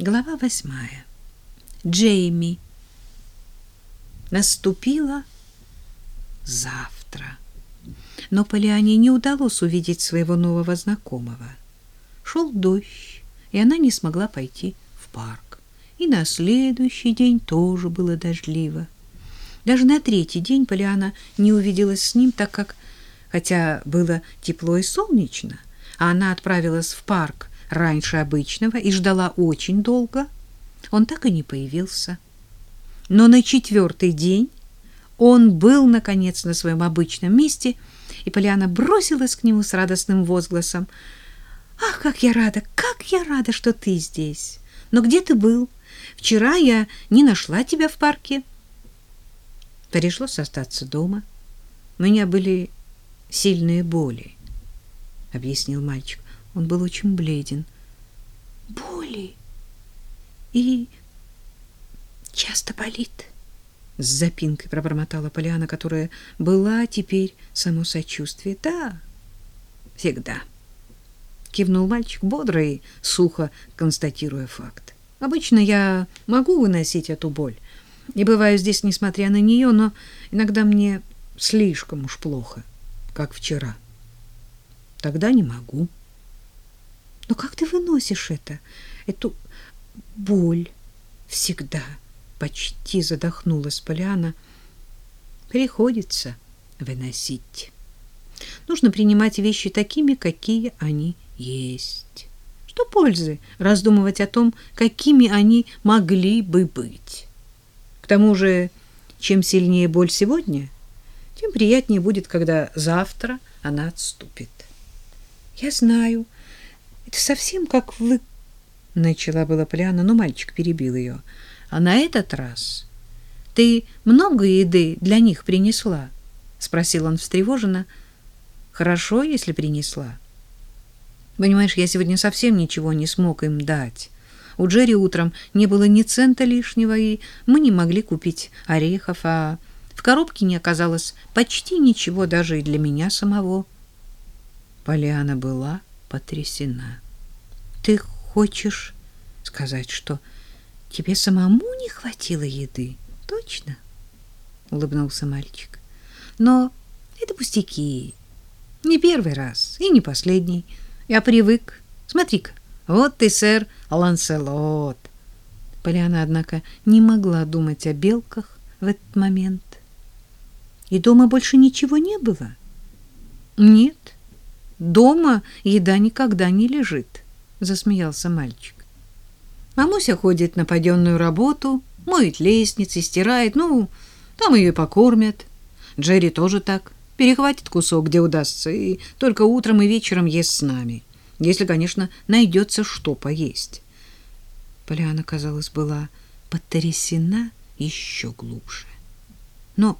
Глава восьмая. Джейми. Наступило завтра. Но Полиане не удалось увидеть своего нового знакомого. Шел дождь, и она не смогла пойти в парк. И на следующий день тоже было дождливо. Даже на третий день Полиана не увиделась с ним, так как, хотя было тепло и солнечно, а она отправилась в парк раньше обычного и ждала очень долго, он так и не появился. Но на четвертый день он был, наконец, на своем обычном месте, и Поляна бросилась к нему с радостным возгласом. «Ах, как я рада, как я рада, что ты здесь! Но где ты был? Вчера я не нашла тебя в парке». Пришлось остаться дома. У меня были сильные боли, — объяснил мальчик. Он был очень бледен. Боли. И часто болит. С запинкой пробормотала Поляна, которая была теперь само сочувствие. Да, всегда. Кивнул мальчик бодро и сухо констатируя факт. Обычно я могу выносить эту боль. И бываю здесь, несмотря на нее, но иногда мне слишком уж плохо, как вчера. Тогда не могу. Но как ты выносишь это? Эту боль всегда почти задохнулась Поляна. Приходится выносить. Нужно принимать вещи такими, какие они есть. Что пользы раздумывать о том, какими они могли бы быть? К тому же, чем сильнее боль сегодня, тем приятнее будет, когда завтра она отступит. Я знаю, — это совсем как вы... Начала была Поляна, но мальчик перебил ее. А на этот раз ты много еды для них принесла? Спросил он встревоженно. Хорошо, если принесла. Понимаешь, я сегодня совсем ничего не смог им дать. У Джерри утром не было ни цента лишнего, и мы не могли купить орехов, а в коробке не оказалось почти ничего даже и для меня самого. Поляна была потрясена. Ты хочешь сказать, что тебе самому не хватило еды? Точно? улыбнулся мальчик. Но это пустяки. Не первый раз и не последний. Я привык. Смотри-ка, вот ты, сэр Ланселот. Поляна, однако, не могла думать о белках в этот момент. И дома больше ничего не было? Нет. Дома еда никогда не лежит, засмеялся мальчик. Мамуся ходит на паденную работу, моет лестницы, стирает, ну, там ее покормят. Джерри тоже так, перехватит кусок, где удастся, и только утром и вечером ест с нами, если, конечно, найдется что поесть. Поляна, казалось, была потрясена еще глубже. Но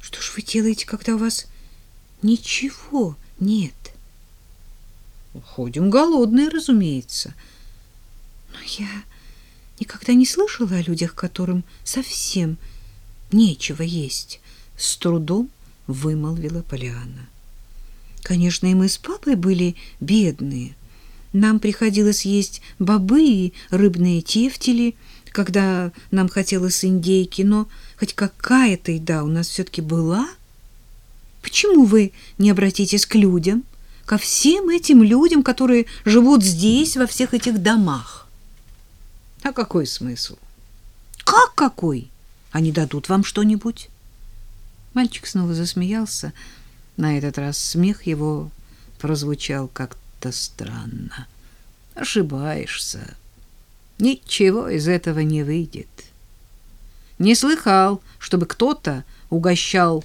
что ж вы делаете, когда у вас ничего нет. Ходим голодные, разумеется. Но я никогда не слышала о людях, которым совсем нечего есть, с трудом вымолвила Полианна. Конечно, и мы с папой были бедные. Нам приходилось есть бобы и рыбные тефтели, когда нам хотелось индейки, но хоть какая-то еда у нас все-таки была — Почему вы не обратитесь к людям, ко всем этим людям, которые живут здесь, во всех этих домах? А какой смысл? Как какой? Они дадут вам что-нибудь? Мальчик снова засмеялся. На этот раз смех его прозвучал как-то странно. Ошибаешься. Ничего из этого не выйдет. Не слыхал, чтобы кто-то угощал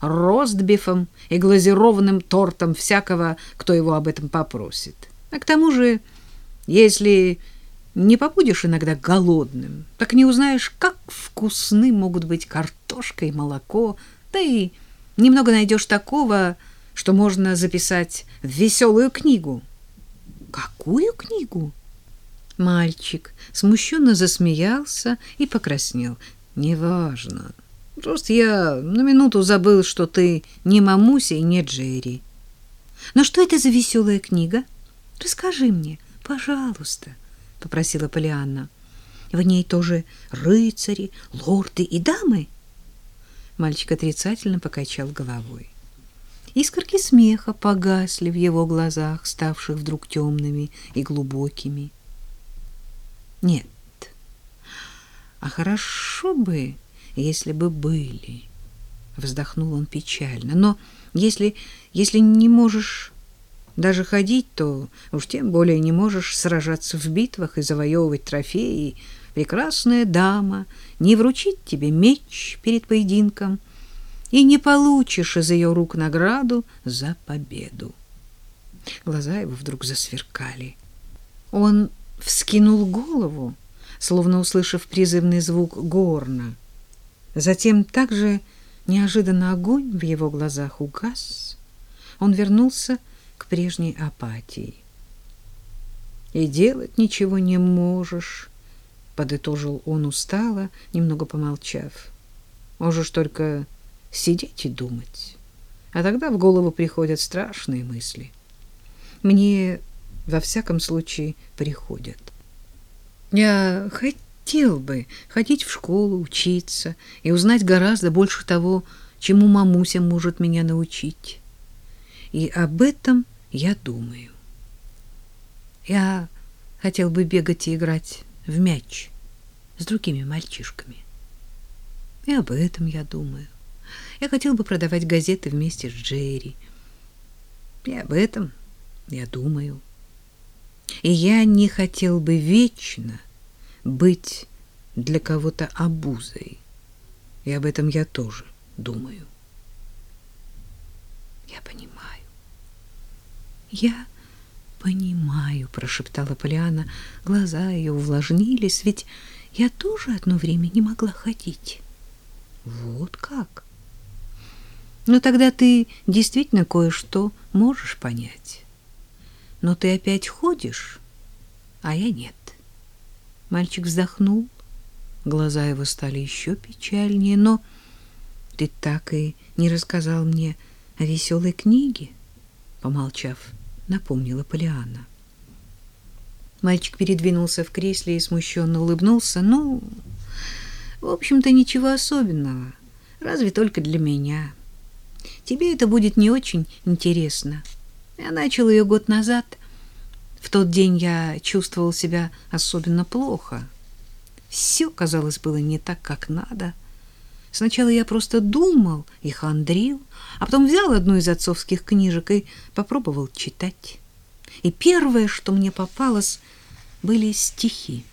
ростбифом и глазированным тортом всякого, кто его об этом попросит. А к тому же, если не побудешь иногда голодным, так не узнаешь, как вкусны могут быть картошка и молоко, да и немного найдешь такого, что можно записать в веселую книгу. Какую книгу? Мальчик смущенно засмеялся и покраснел. Неважно. Просто я на минуту забыл, что ты не Мамуся и не Джерри. Но что это за веселая книга? Расскажи мне, пожалуйста, — попросила Полианна. В ней тоже рыцари, лорды и дамы. Мальчик отрицательно покачал головой. Искорки смеха погасли в его глазах, ставших вдруг темными и глубокими. Нет, а хорошо бы, если бы были, вздохнул он печально. Но если если не можешь даже ходить, то уж тем более не можешь сражаться в битвах и завоевывать трофеи прекрасная дама не вручит тебе меч перед поединком и не получишь из ее рук награду за победу. Глаза его вдруг засверкали. Он вскинул голову, словно услышав призывный звук горна. Затем также неожиданно огонь в его глазах угас. Он вернулся к прежней апатии. И делать ничего не можешь, подытожил он устало, немного помолчав. Можешь только сидеть и думать. А тогда в голову приходят страшные мысли. Мне во всяком случае приходят. Я хотел бы ходить в школу, учиться и узнать гораздо больше того, чему мамуся может меня научить. И об этом я думаю. Я хотел бы бегать и играть в мяч с другими мальчишками. И об этом я думаю. Я хотел бы продавать газеты вместе с Джерри. И об этом я думаю. И я не хотел бы вечно быть для кого-то обузой. И об этом я тоже думаю. Я понимаю. Я понимаю, прошептала Полиана. Глаза ее увлажнились, ведь я тоже одно время не могла ходить. Вот как? Ну тогда ты действительно кое-что можешь понять. Но ты опять ходишь, а я нет. Мальчик вздохнул. Глаза его стали еще печальнее, но ты так и не рассказал мне о веселой книге, помолчав, напомнила Полианна. Мальчик передвинулся в кресле и смущенно улыбнулся. Ну, в общем-то, ничего особенного. Разве только для меня. Тебе это будет не очень интересно. Я начал ее год назад. В тот день я чувствовал себя особенно плохо. Все, казалось, было не так, как надо. Сначала я просто думал и хандрил, а потом взял одну из отцовских книжек и попробовал читать. И первое, что мне попалось, были стихи.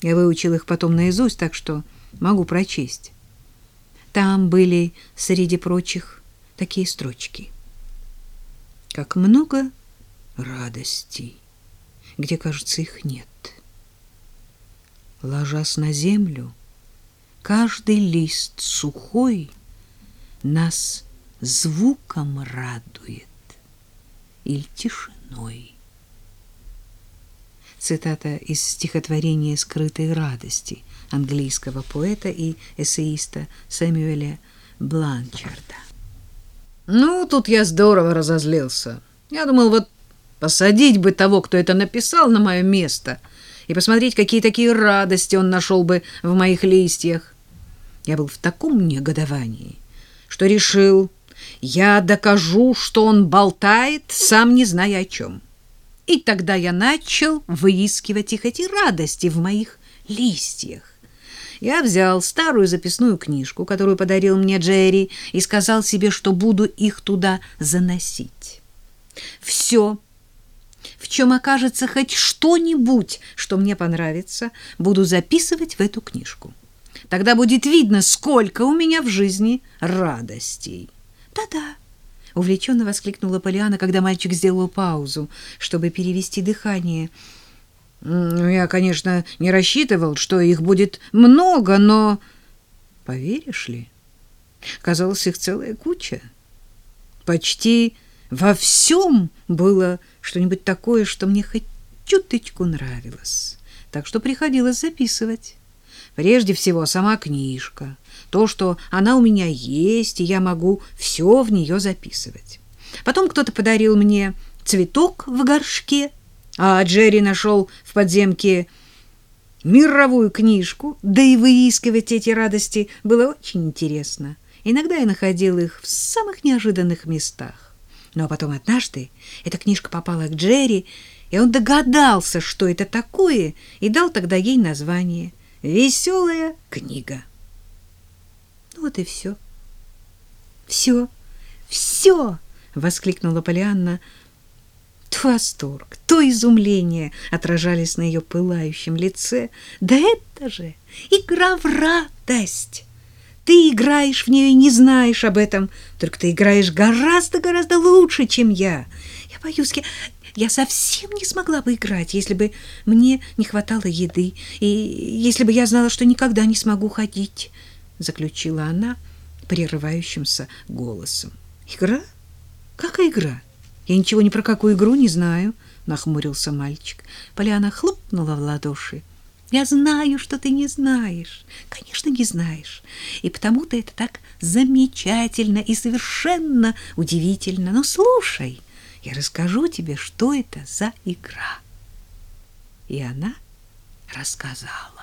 Я выучил их потом наизусть, так что могу прочесть. Там были, среди прочих, такие строчки. Как много радостей, где, кажется, их нет. Ложась на землю, каждый лист сухой нас звуком радует или тишиной. Цитата из стихотворения «Скрытой радости» английского поэта и эссеиста Сэмюэля Бланчарда. Ну, тут я здорово разозлился. Я думал, вот посадить бы того, кто это написал, на мое место и посмотреть, какие такие радости он нашел бы в моих листьях. Я был в таком негодовании, что решил, я докажу, что он болтает, сам не зная о чем. И тогда я начал выискивать их эти радости в моих листьях. Я взял старую записную книжку, которую подарил мне Джерри, и сказал себе, что буду их туда заносить. Все, чем окажется хоть что-нибудь, что мне понравится, буду записывать в эту книжку. Тогда будет видно, сколько у меня в жизни радостей. Да-да, увлеченно воскликнула Полиана, когда мальчик сделал паузу, чтобы перевести дыхание. Я, конечно, не рассчитывал, что их будет много, но поверишь ли, казалось, их целая куча. Почти во всем было что-нибудь такое, что мне хоть чуточку нравилось. Так что приходилось записывать. Прежде всего, сама книжка, то, что она у меня есть, и я могу все в нее записывать. Потом кто-то подарил мне цветок в горшке, А Джерри нашел в подземке мировую книжку, да и выискивать эти радости было очень интересно. Иногда я находил их в самых неожиданных местах. Но потом однажды эта книжка попала к Джерри, и он догадался, что это такое, и дал тогда ей название «Веселая книга». Ну вот и все. «Все, все!» — воскликнула Полианна. То восторг, то изумление отражались на ее пылающем лице. «Да это же игра в радость!» Ты играешь в нее и не знаешь об этом, только ты играешь гораздо-гораздо лучше, чем я. Я боюсь, я, я совсем не смогла бы играть, если бы мне не хватало еды, и если бы я знала, что никогда не смогу ходить, — заключила она прерывающимся голосом. — Игра? Какая игра? Я ничего ни про какую игру не знаю, — нахмурился мальчик. Поляна хлопнула в ладоши. — я знаю, что ты не знаешь. Конечно, не знаешь. И потому-то это так замечательно и совершенно удивительно. Но слушай, я расскажу тебе, что это за игра. И она рассказала.